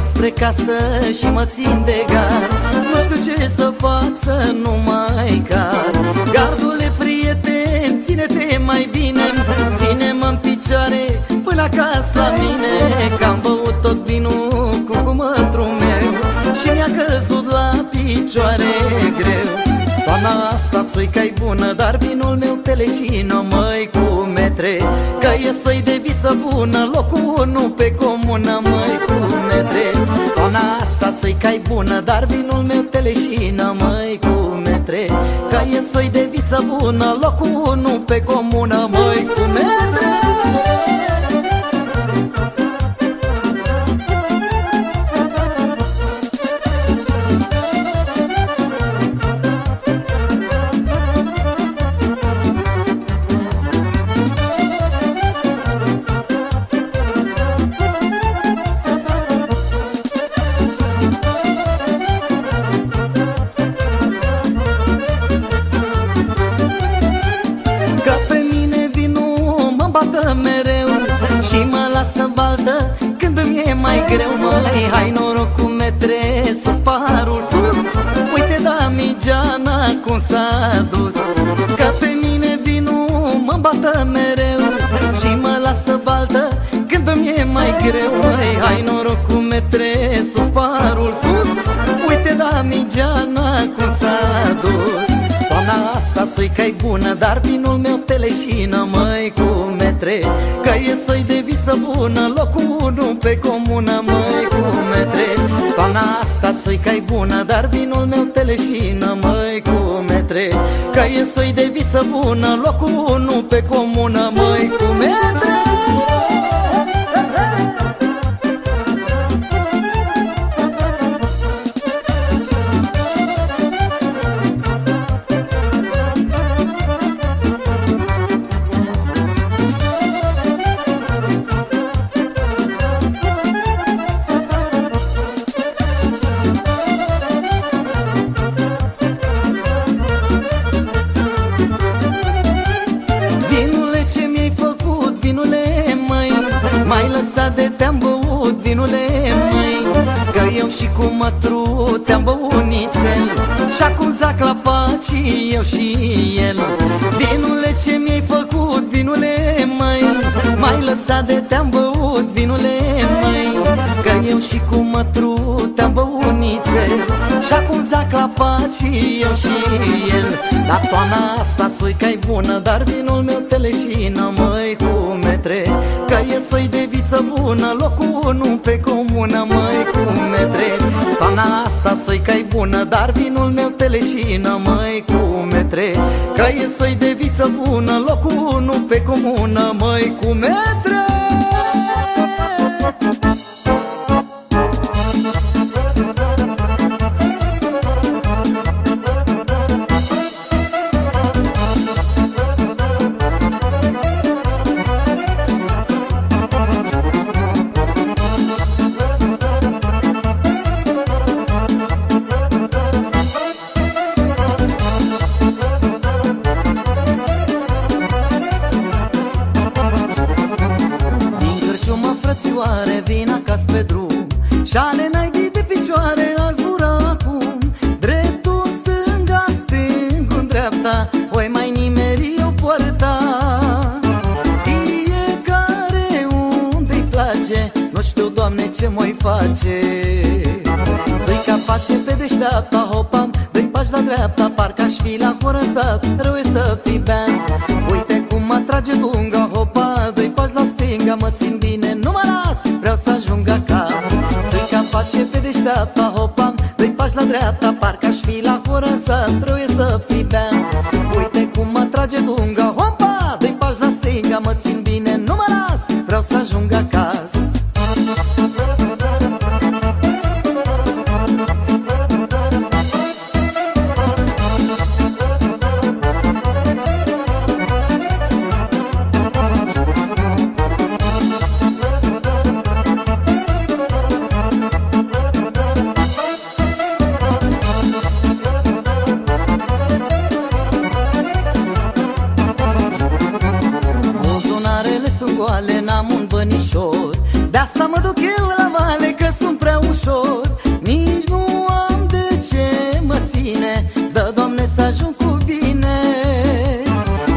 duc spre casă și mă țin de gar Nu știu ce să fac să nu mai car Gardule prieten, ține-te mai bine. Ține-mă în picioare până acasă la mine Că am băut tot vinul cu cumătru meu Și mi-a căzut la picioare greu. Toamna asta țuica-i bună, dar vinul meu te leșină, măi, cu metre. Că e soi de viță bună, locul unu pe comună, măi, cu metre. Toamna asta țuica-i bună, dar vinul meu te leșină, măi, cu metre. Că e soi de viță bună, locul unu pe comună, măi, cu metre Și mă lasă baltă când îmi e mai greu Măi, hai noroc cu metre, sus parul sus. Uite damigeana cum s-a dus. Că pe mine vinul mă bată mereu Și mă lasă baltă când îmi e mai greu Măi, hai noroc cu metre, sus parul sus. Uite damigeana cum s-a dus. Toamna asta țuica-i bună, dar vinul meu te leșină, măi, cu metre Că e soi de viță bună, locul unu pe comună, măi, cu metre Toamna asta țuica-i bună, dar vinul meu te leșină, măi, cu metre Că e soi de viță bună, locul unu pe comună, măi, cu metre lăsat de te-am băut, vinule măi Că eu și cu mătru te-am băut nițel Și acum zac la paci eu și el. Vinule ce mi-ai făcut, vinule măi? Mai lăsat de te-am băut, vinule măi Că eu și cu mătru te-am băut nițel Și acum zac la paci eu și el. Dar toamna asta țuica-i bună Dar vinul meu te leșină, măi, cu metre Că e soi de viță bună Locul unu pe comună, măi, cu metre. Toamna asta țuica-i bună Dar vinul meu te leșină, măi, cu metre. Că e soi de viță bună Locul unu pe comună, măi, cu metre frățioare, vin acasă pe drum. Și șale naibii de picioare aș zbura acum. Dreptul stânga, stângul dreapta Oi mai nimeri o poarta. Fiecare unde-i place Nu știu, Doamne, ce mai face. Țuica face pe deșteapta, hopa Doi pași la dreapta, parcă aș fi la horăsat Rău e să fii bean Uite cum mă trage dunga, hopa Doi pași la stânga, mă țin bine, Țuica face pe deșteapta, hopa Doi pași la dreapta, parcă aș fi la horăsat Rău e să fii bean Uite cum mă trage dunga, hopa! Doi pași la stânga, mă țin bine, nu mă las. Vreau să ajung acasă goale, n-am un bănișor. De asta mă duc eu la vale că sunt prea ușor. Nici nu am de ce mă ține Dă, Doamne, să ajung cu bine.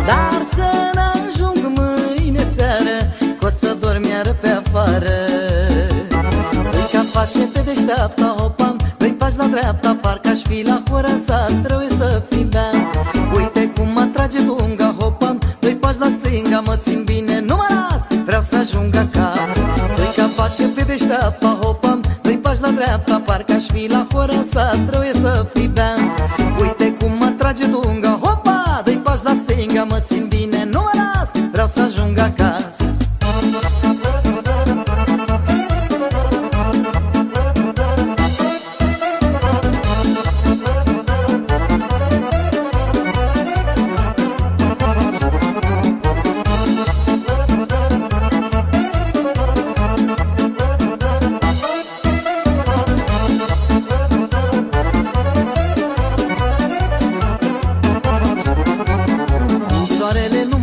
Dar să n-ajung mâine seară Că o să dorm iară pe afară. Țâica face pe deșteapta Hopam, doi pași la dreapta Parcă aș fi la Horazat Trebuie să fi bea Uite cum mă trage dunga Hopam, doi pași la stânga Mă țin bine, nu mă las Vreau să ajung acasă Țâica face pe deșteapta Hopam, doi pași la dreapta Parcă aș fi la Horazat Trebuie să fi bea. Uite cum mă trage dunga Hopa, doi pași la stânga Mă țin bine,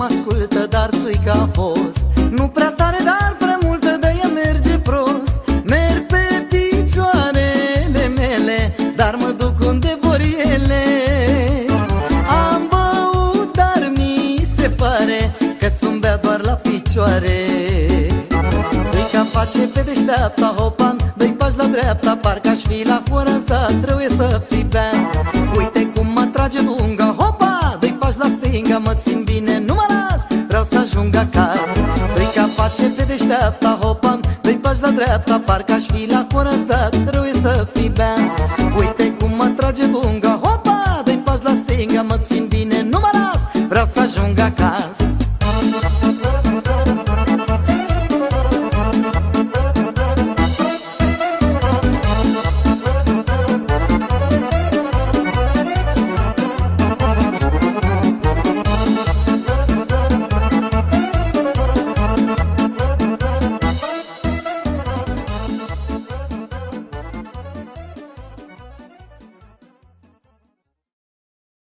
mă ascultă, dar țuica a fost. Nu prea tare, dar prea multă, de ea merge prost. Merg pe picioarele mele, dar mă duc unde vor ele. Am băut, dar mi se pare că sunt bea doar la picioare. Țuica face pe deșteapta, hopam, doi pași la dreapta Parcă aș fi la Horaza, trebuie să fi bea. Uite cum mă trage lunga, hopa, doi pași la stânga Mă țin bine, nu mă las, vreau să ajung acasă. Țuica face pe deșteapta, hopam, doi pași la dreapta Parcă aș fi la Horaza, trebuie să fi bea. Uite cum mă trage lunga, hopa, doi pași la stânga Mă țin bine, nu mă las, vreau să ajung acasă